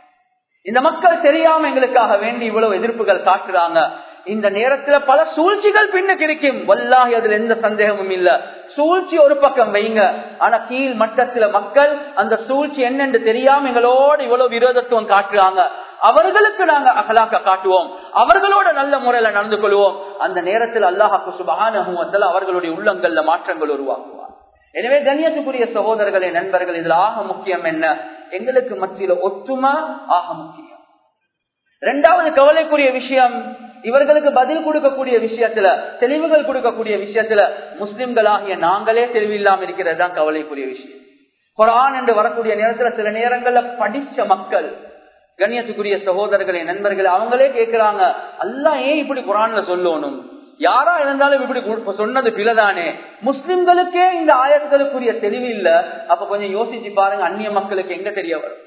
இந்த மக்கள் தெரியாம எங்களுக்காக வேண்டி இவ்வளவு எதிர்ப்புகள் காட்டுறாங்க. இந்த நேரத்துல பல சூழ்ச்சிகள் பின்னுக்கு இருக்கும் வல்லாகி அதுல எந்த சந்தேகமும் இல்ல. சூழ்ச்சி ஒரு பக்கம் வைங்க. ஆனா கீழ் மட்டத்துல மக்கள் அந்த சூழ்ச்சி என்னென்று தெரியாம எங்களோட இவ்வளவு விரோதத்துவம் காட்டுறாங்க. அவர்களுக்கு நாங்க அகலாக்க காட்டுவோம். அவர்களோட நல்ல முறையில நடந்து கொள்வோம். அந்த நேரத்தில் அல்லாஹாக்கு சுபகான அவர்களுடைய உள்ளங்கள்ல மாற்றங்கள் உருவாக்குவார் எனவே கண்ணியத்துக்குரிய சகோதரர்களே நண்பர்கள் இதுல ஆக முக்கியம் என்ன? எங்களுக்கு மத்தியில ஒற்றுமை ஆக முக்கியம். இரண்டாவது கவலைக்குரிய விஷயம் இவர்களுக்கு பதில் கொடுக்கக்கூடிய விஷயத்துல தெளிவுகள் கொடுக்கக்கூடிய விஷயத்துல முஸ்லிம்களாகிய நாங்களே தெளிவில்லாம இருக்கிறது தான் கவலைக்குரிய விஷயம். குரான் என்று வரக்கூடிய நேரத்துல சில நேரங்கள்ல படிச்ச மக்கள் கண்ணியத்துக்குரிய சகோதரர்களே நண்பர்களே அவங்களே கேட்கிறாங்க அல்லா ஏன் இப்படி குரான்ல சொல்லணும்? யாரா இருந்தாலும் இப்படி சொன்னது பிழைதானே? முஸ்லிம்களுக்கே இந்த ஆயத்துகளுக்குரிய தெளிவு இல்ல. அப்ப கொஞ்சம் யோசிச்சு பாருங்க அந்நிய மக்களுக்கு எங்க தெரிய வரும்?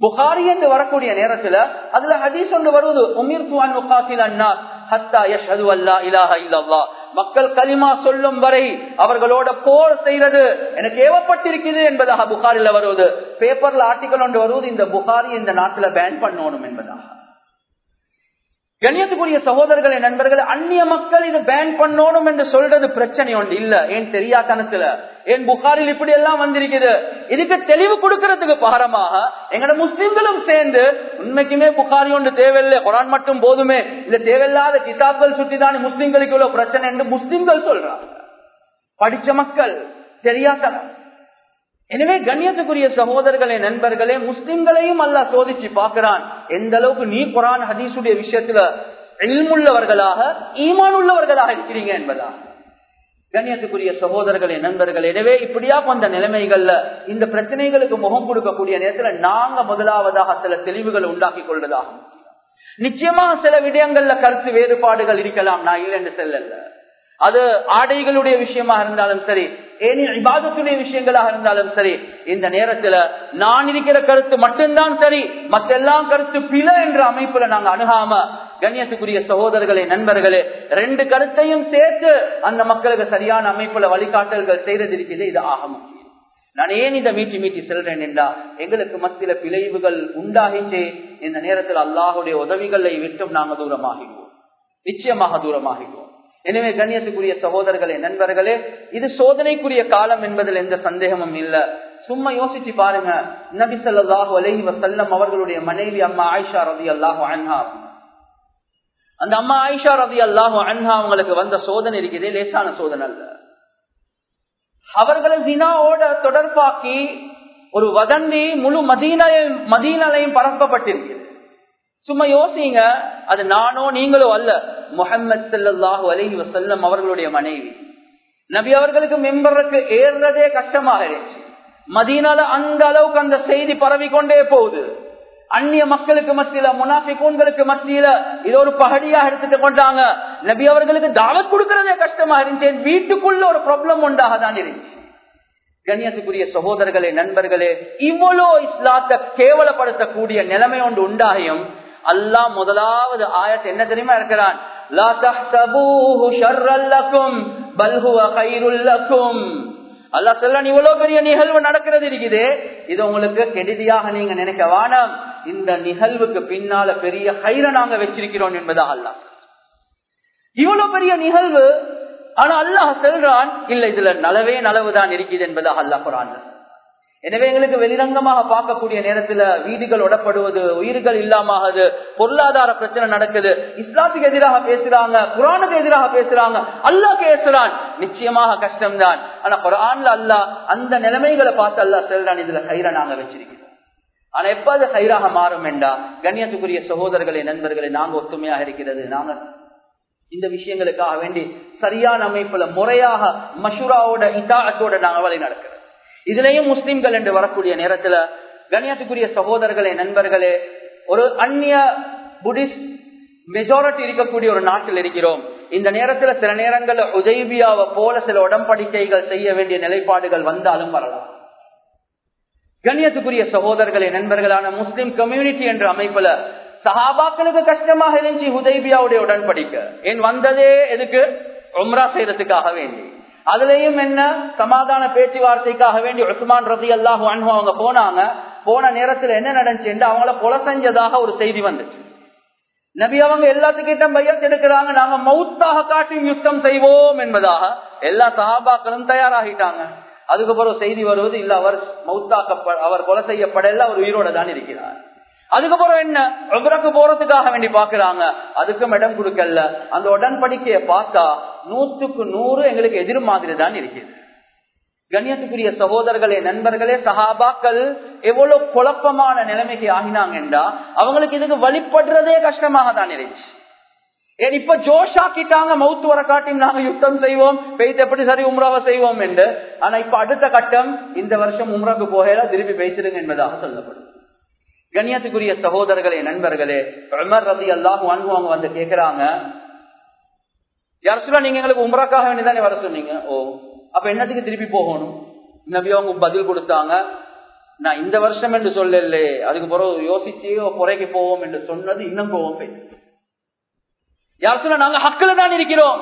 புகாரி என்று வரக்கூடிய நேரத்துல அதுல ஹதீஸ் ஒன்று வருவது உமீர் துவான் முகாசில் அண்ணா ஹத்தா யஷ்ஹது அல்லா இலாஹ இல்லல்லா மக்கள் கலிமா சொல்லும் வரை அவர்களோட போர் செய்யறது எனக்கு ஏவப்பட்டிருக்கிறது என்பதாக புகாரில வருவது. பேப்பர்ல ஆர்டிக்கல் ஒன்று வருவது இந்த புகாரி இந்த நாட்டுல பேன் பண்ணணும் என்பதாக. கண்ணியத்துக்குரிய சகோதரர்களை நண்பர்கள் அந்நிய மக்கள் இது பேன் பண்ணணும் என்று சொல்றது பிரச்சனை ஒன்று இல்ல. ஏன் தெரியாதனத்துல? ஏன் புகாரில் இப்படி எல்லாம் வந்திருக்குது? இதுக்கு தெளிவு கொடுக்கறதுக்கு பாரமாக எங்கட முஸ்லிம்களும் சேர்ந்து உண்மைக்குமே புகாரி ஒன்று தேவையில்லை குரான் மட்டும் போதுமே இந்த தேவையில்லாத கிதாப்கள் சுற்றிதான் முஸ்லிம்களுக்கு இவ்வளவு பிரச்சனை என்று முஸ்லிம்கள் சொல்றாங்க. படிச்ச மக்கள் தெரியாதனம் எனவே கண்ணியத்துக்குரிய சகோதரர்களே நண்பர்களே முஸ்லிம்களையும் அல்லா சோதிச்சு பார்க்கிறான். எந்த அளவுக்கு நீ குரான் ஹதீசுடைய விஷயத்துல எல்முள்ளவர்களாக ஈமான் உள்ளவர்களாக இருக்கிறீங்க என்பதா கண்ணியத்துக்குரிய சகோதரர்களே நண்பர்கள் எனவே இப்படியா வந்த நிலைமைகள்ல இந்த பிரச்சனைகளுக்கு முகம் கொடுக்கக்கூடிய நேரத்துல நாங்க முதலாவதாக சில தெளிவுகளை உண்டாக்கி கொள்வதாகும். நிச்சயமாக சில விடயங்கள்ல கருத்து வேறுபாடுகள் இருக்கலாம் நான் இல்லை என்று செல்லல. அது ஆடைகளுடைய விஷயமா இருந்தாலும் சரி ஏனி விவாதத்துடைய விஷயங்களாக இருந்தாலும் சரி இந்த நேரத்துல நான் இருக்கிற கருத்து மட்டும்தான் சரி மற்றெல்லாம் கருத்து பில என்ற அமைப்புல நாங்க அணுகாம கண்ணியத்துக்குரிய சகோதரர்களே நண்பர்களே ரெண்டு கருத்தையும் சேர்த்து அந்த மக்களுக்கு சரியான அமைப்புல வழிகாட்டல்கள் செய்திருக்கிறது இது ஆக முக்கியம். நான் ஏன் இதை மீட்டி மீட்டி செல்றேன் என்றா எங்களுக்கு மத்தியில பிழைவுகள் உண்டாகிச்சே இந்த நேரத்தில் அல்லாஹுடைய உதவிகளை விட்டும் நாங்க தூரமாகிடுவோம். நிச்சயமாக தூரமாகிடுவோம். எனவே கண்ணியத்துக்குரிய சகோதரர்களே நண்பர்களே இது சோதனைக்குரிய காலம் என்பதில் எந்த சந்தேகமும் இல்ல. சும்மா யோசிச்சு பாருங்க. நபி சொல்லாஹு அலஹி வசல்லம் அவர்களுடைய மனைவி அம்மா ஆயிஷா ரதி அல்லாஹு அன்ஹா. அந்த அம்மா ஆயிஷா ரதி அல்லாஹு அன்ஹா அவங்களுக்கு வந்த சோதனை இருக்குதே. லேசான சோதனை அல்ல. அவர்களை ஜினாவோட தொடர்பாக்கி ஒரு வதந்தி முழு மதீனையும் மதீனலையும் பரப்பப்பட்டிருக்கிறது. சும்மா யோசிங்க. அது நானோ நீங்களோ அல்ல. முகமது செல்லல்லாஹு அலஹி வசல்லம் அவர்களுடைய மனைவி. நபி அவர்களுக்கு மெம்பருக்கு ஏறுறதே கஷ்டமாக இருந்துச்சு. மதீனால அந்த அளவுக்கு அந்த செய்தி பரவி கொண்டே போகுது. அந்நிய மக்களுக்கு மத்தியில முனாஃபிகூன்களுக்கு மத்தியில இது ஒரு பகடியாக எடுத்துட்டு கொண்டாங்க. நபி அவர்களுக்கு தாவத் கொடுக்கறதே கஷ்டமா இருந்துச்சு. வீட்டுக்குள்ள ஒரு ப்ராப்ளம் உண்டாக தான் இருந்துச்சு. கண்ணியத்துக்குரிய சகோதரர்களே நண்பர்களே இவ்வளோ இஸ்லாத்தை கேவலப்படுத்தக்கூடிய நிலைமை ஒன்று உண்டாகியும் அல்லா முதலாவது ஆயத்தை என்ன தெரியுமா இருக்கிறான்? லா تحسبوه شرا لكم بل هو خير لكم. அல்லா சொல்ல இவ்வளவு பெரிய நிகழ்வு நடக்கிறது இருக்குது. இது உங்களுக்கு கெடுதியாக நீங்க நினைக்க வேணாம். இந்த நிகழ்வுக்கு பின்னால பெரிய ஹைர நாங்க வச்சிருக்கிறோம் என்பதா அல்லாஹ். இவ்வளவு பெரிய நிகழ்வு ஆனா அல்லாஹ் சொல்றான் இல்ல இதுல நலவே நலவுதான் இருக்குது என்பதாக அல்லாஹ் குரான் எனவே எங்களுக்கு வெளிரங்கமாக பார்க்கக்கூடிய நேரத்துல வீடுகள் ஒடப்படுவது உயிர்கள் இல்லாமது பொருளாதார பிரச்சனை நடக்குது. இஸ்லாத்துக்கு எதிராக பேசுறாங்க குரானுக்கு எதிராக பேசுறாங்க. அல்லாஹ் பேசுறான் நிச்சயமாக கஷ்டம்தான். ஆனா குரான்ல அல்லாஹ் அந்த நிலைமைகளை பார்த்து அல்லாஹ் செல்றான் இதுல கயிறை நாங்க வச்சிருக்கிறோம். ஆனா எப்ப அது கயிறாக மாறும் என்றா? கண்ணியத்துக்குரிய சகோதரர்களே நண்பர்களே நாங்க ஒத்துமையாக இருக்கிறது. நாங்க இந்த விஷயங்களுக்காக வேண்டி சரியான அமைப்புல முறையாக மஷூராவோட இதாகத்தோட நாங்க வழி நடக்கிறோம் இதுலயும் முஸ்லிம்கள் என்று வரக்கூடிய நேரத்துல கண்ணியத்துக்குரிய சகோதரர்களே நண்பர்களே ஒரு அந்நிய புடிஸ்ட் மெஜாரிட்டி இருக்கக்கூடிய ஒரு நாட்டில் இருக்கிறோம். இந்த நேரத்துல சில நேரங்கள்ல உதய்பியாவை போல சில உடம்படிக்கைகள் செய்ய வேண்டிய நிலைப்பாடுகள் வந்தாலும் வரலாம். கண்ணியத்துக்குரிய சகோதரர்களே நண்பர்களான முஸ்லிம் கம்யூனிட்டி என்ற அமைப்புல சஹாபாக்களுக்கு கஷ்டமாக இருந்துச்சு ஹுதைபியாவுடைய உடன்படிக்க. என் வந்ததே எதுக்கு? உம்ரா செய்யறதுக்காக வேண்டி. அதுலயும் என்ன? சமாதான பேச்சுவார்த்தைக்காக வேண்டி உஸ்மான் ரதி அல்லாஹு அன்பு அவங்க போனாங்க. போன நேரத்தில் என்ன நடந்துச்சு அவங்கள கொலை செஞ்சதாக ஒரு செய்தி வந்துச்சு. நபி அவங்க எல்லாத்துக்கிட்ட பையத்து எடுக்கிறாங்க. நாங்க மௌத்தாக காட்டி யுத்தம் செய்வோம் என்பதாக எல்லா சஹாபாக்களும் தயாராகிட்டாங்க. அதுக்கப்புறம் செய்தி வருவது இல்ல அவர் மௌத்தாக்க அவர் கொலை செய்யப்படல அவர் உயிரோட தான் இருக்கிறார். அதுக்கப்புறம் என்ன? உபரக்கு போறதுக்காக வேண்டி பாக்குறாங்க அதுக்கும் இடம் கொடுக்கல. அந்த உடன்படிக்கைய பார்த்தா நூத்துக்கு நூறு எங்களுக்கு எதிர் மாதிரி தான் இருக்குது. கண்ணியத்துக்குரிய சகோதரர்களே நண்பர்களே சஹாபாக்கள் எவ்வளவு குழப்பமான நிலைமைக்கு ஆகினாங்கன்றா அவங்களுக்கு இதுக்கு வழிபடுறதே கஷ்டமாக தான் இருந்துச்சு. ஏன் இப்ப ஜோஷாக்கிட்டாங்க மவுத்து வர காட்டியும் நாங்க யுத்தம் செய்வோம் பெய்து எப்படி சரி உம்ராவை செய்வோம் என்று. ஆனா இப்ப அடுத்த கட்டம் இந்த வருஷம் உம்ராவுக்கு போகல திருப்பி பேசிடுங்க என்பதாக சொல்லப்படும் கண்ணியத்துக்குரிய சகோதரர்களே நண்பர்களே உமர் ரதி அல்லாஹ் அவங்க வந்து கேட்கிறாங்க யார் சொல்ல நீங்க எங்களுக்கு உமராக்காக வேண்டிதானே வர சொன்னீங்க? ஓ அப்ப என்னத்துக்கு திருப்பி போகணும்? நபி அவங்க பதில் கொடுத்தாங்க. நான் இந்த வருஷம் என்று சொல்லல அதுக்கு பிறகு யோசிச்சு குறைக்கு போவோம் என்று சொன்னது இன்னும் போவோம் போயிட்டு யார் சொல்ல நாங்க ஹக்கில தான் இருக்கிறோம்?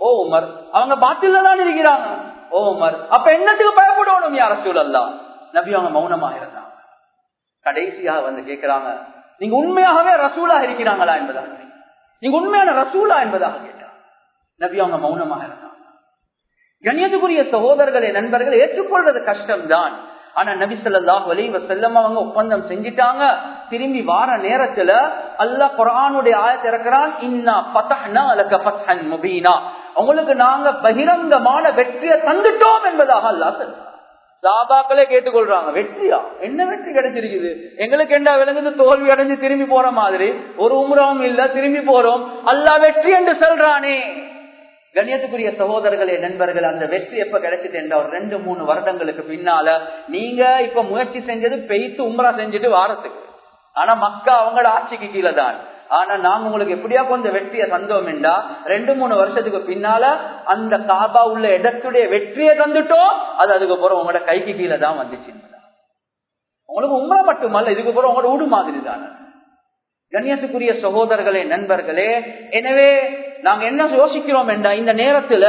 ஓ உமர் அவங்க பாட்டில தான் இருக்கிறாங்க. ஓ உமர் அப்ப என்னத்துக்கு பயப்படணும் யார சூழல்லாம் நபி அவங்க மௌனமாக இருந்தாங்க கடைசியாக வந்து கேட்கிறாங்க நீங்க உண்மையாகவே ரசூலா இருக்கிறாங்களா என்பதாக நீங்க உண்மையான ரசூலா என்பதாக கேட்டாங்க. நபி அவங்க மௌனமாக இருந்தாங்க. கண்ணியத்துக்குரிய சகோதரர்களை நண்பர்கள் ஏற்றுக்கொள்றது கஷ்டம்தான். ஆனா நபி சொல்லாஹ் வலிவ செல்லம் அவங்க ஒப்பந்தம் செஞ்சிட்டாங்க. திரும்பி வார நேரத்துல அல்லாஹ் குரானுடைய ஆயத்தை இறக்குறான். இன்னா பத்தஹ்னா அலக பத்ஹன் முபீனா. உங்களுக்கு நாங்க பகிரங்கமான வெற்றியை தந்துட்டோம் என்பதாக அல்லாஹ் சொல்றான். சாபாக்களே கேட்டுக்கொள்றாங்க. வெற்றியா? என்ன வெற்றி கிடைச்சிருக்குது? எங்களுக்கு என்ன விளங்குது தோல்வி அடைஞ்சு திரும்பி போற மாதிரி. ஒரு உம்ராவும் இல்ல திரும்பி போறோம். அல்லா வெற்றி என்று சொல்றானே. கண்ணியத்துக்குரிய சகோதரர்களே நண்பர்கள் அந்த வெற்றி எப்ப கிடைச்சிட்டு ஒரு ரெண்டு மூணு வருடங்களுக்கு பின்னால நீங்க இப்ப முயற்சி செஞ்சது பெய்த்து உம்ரா செஞ்சுட்டு வாரத்துக்கு. ஆனா மக்கா அவங்களோட ஆட்சிக்கு கீழே தான். ஆனா நாங்க உங்களுக்கு எப்படியா கொஞ்சம் வெற்றியை தந்தோம் என்றா ரெண்டு மூணு வருஷத்துக்கு பின்னால அந்த காபா உள்ள இடத்துடைய வெற்றியை தந்துட்டோம் அது அதுக்கப்புறம் உங்களோட கைக்கு கீழே தான் வந்துச்சு உங்களுக்கு உம்ரா மட்டுமல்ல இதுக்கப்புறம் உங்களோட உடு மாதிரி தானே. கண்ணியத்துக்குரிய சகோதரர்களே நண்பர்களே எனவே நாங்க என்ன யோசிக்கிறோம் என்றா இந்த நேரத்துல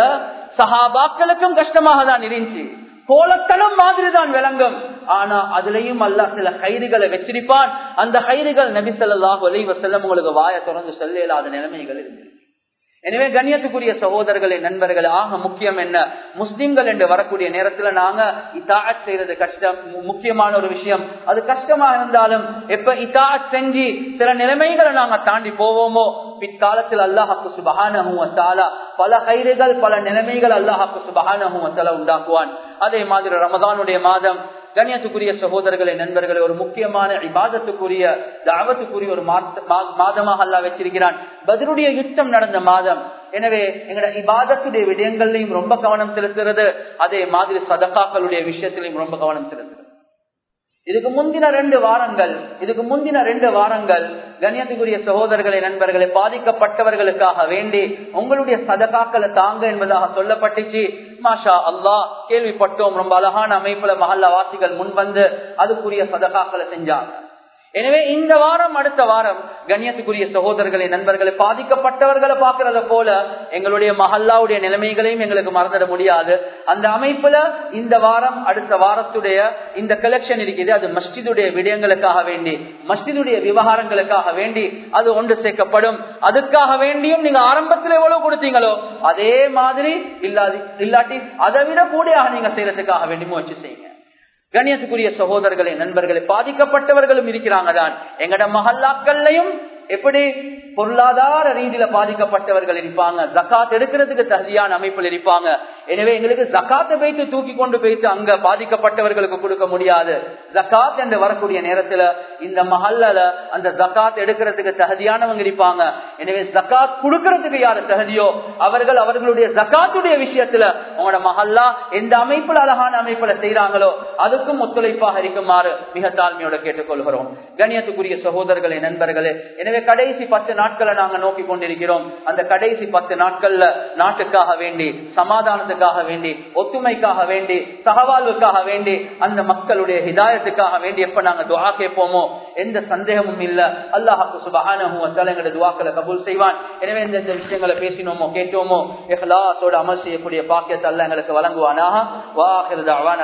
சஹாபாக்களுக்கும் கஷ்டமாக தான் இருந்துச்சு. கோலத்தனம் மாதிரி தான் விளங்கும். ஆனா அதுலயும் அல்ல சில கயிறுகளை வச்சிருப்பான். அந்த கயிறுகள் நபி சொல்லாஹ் அலி வசல்லம் உங்களுக்கு வாய தொடர்ந்து சொல்ல இல்லாத நிலைமைகள் இருக்கு எனவே கண்ணியத்துக்குரிய சகோதரர்களே நண்பர்கள் ஆக முக்கியம் என்ன? முஸ்லிம்கள் என்று வரக்கூடிய நேரத்துல நாங்க இத்தாட் செய்யறது கஷ்டம் முக்கியமான ஒரு விஷயம். அது கஷ்டமா இருந்தாலும் எப்ப இத்தாட் செஞ்சு சில நிலைமைகளை நாங்க தாண்டி போவோமோ பிற்காலத்தில் அல்லாஹாக்கு சுபகான பல கைதுகள் பல நிலைமைகள் அல்லாஹாக்கு சுபகான உண்டாக்குவான். அதே மாதிரி ரமதானுடைய மாதம் கண்ணியத்துக்குரிய சகோதரர்களை நண்பர்களை ஒரு முக்கியமான இபாதத்துக்குரிய தாவத்துக்குரிய ஒரு மாதமாக அல்லா வச்சிருக்கிறான். பதிலுடைய யுத்தம் நடந்த மாதம் எனவே எங்களோட இபாதத்துடைய விடயங்கள்லையும் ரொம்ப கவனம் செலுத்துறது அதே மாதிரி சதகாக்களுடைய விஷயத்திலையும் ரொம்ப கவனம் செலுத்துறது இதுக்கு முந்தின ரெண்டு வாரங்கள் இதுக்கு முந்தின ரெண்டு வாரங்கள் கண்ணியத்துக்குரிய சகோதரர்களை நண்பர்களை பாதிக்கப்பட்டவர்களுக்காக வேண்டி உங்களுடைய சதகாக்களை தாங்க என்பதாக சொல்லப்பட்டுச்சு. மாஷா அல்லா கேள்விப்பட்டோம். ரொம்ப அழகான அமைப்புல மஹல்ல வாசிகள் முன் வந்து அதுக்குரிய சதகாக்களை செஞ்சாங்க எனவே இந்த வாரம் அடுத்த வாரம் கண்ணியத்துக்குரிய சகோதரர்களை நண்பர்களை பாதிக்கப்பட்டவர்களை பார்க்கறத போல எங்களுடைய மஹல்லாவுடைய நிலைமைகளையும் எங்களுக்கு மறந்துட முடியாது. அந்த அமைப்புல இந்த வாரம் அடுத்த வாரத்துடைய இந்த கலெக்ஷன் இருக்குது. அது மஸ்ஜிதுடைய விடயங்களுக்காக வேண்டி மஸ்ஜிதுடைய விவகாரங்களுக்காக வேண்டி அது ஒன்று சேர்க்கப்படும். அதுக்காக வேண்டியும் நீங்க ஆரம்பத்தில் எவ்வளவு கொடுத்தீங்களோ அதே மாதிரி இல்லாது இல்லாட்டி அதை விட கூடியாக நீங்க செய்யறதுக்காக வேண்டி முயற்சி செய்யுங்க. கணியத்துக்குரிய சகோதரர்களே நண்பர்களே பாதிக்கப்பட்டவர்களும் இருக்கிறாங்க தான் எங்கட மகல்லாக்கள்லையும் எப்படி பொருளாதார ரீதியில பாதிக்கப்பட்டவர்கள் இருப்பாங்க ஜக்காத் எடுக்கிறதுக்கு தகுதியான அமைப்பில் இருப்பாங்க. எனவே எங்களுக்கு ஜக்காத்தை வைத்து தூக்கி கொண்டு போயிட்டு அங்க பாதிக்கப்பட்டவர்களுக்கு கொடுக்க முடியாது. ஜக்காத் என்று வரக்கூடிய நேரத்துல இந்த மஹல்ல அந்த ஜக்காத் எடுக்கிறதுக்கு தகுதியானவங்க இருப்பாங்க. எனவே ஜக்காத் கொடுக்கறதுக்கு யாரு தகுதியோ அவர்கள் அவர்களுடைய ஜக்காத்துடைய விஷயத்துல உங்களோட மஹல்லா எந்த அமைப்புல அழகான அமைப்புல செய்யறாங்களோ அதுக்கும் ஒத்துழைப்பாக இருக்குமாறு மிக தாழ்மையோட கேட்டுக்கொள்கிறோம். கணியத்துக்குரிய சகோதரர்களே நண்பர்களே எனவே கடைசி பத்து நாட்களை நாங்க நோக்கி கொண்டிருக்கிறோம். அந்த கடைசி பத்து நாட்கள்ல நாட்டுக்காக வேண்டி சமாதானத்துக்காக வேண்டி ஒத்துமைக்காக வேண்டி சகவாழ்வுக்காக வேண்டி அந்த மக்களுடைய ஹிதாயத்துக்காக வேண்டி எப்ப நாங்க துவா கேட்போமோ எந்த சந்தேகமும் இல்ல. அல்லாஹாக்கு சுபஹான எங்களுடைய துவாக்களை கபூல் செய்வான். எனவே இந்த விஷயங்களை பேசினோமோ கேட்டோமோ எஹ்லாசோட அமல் செய்யக்கூடிய பாக்கியத்தை அல்ல எங்களுக்கு வழங்குவானாக. வாஹிருதாவான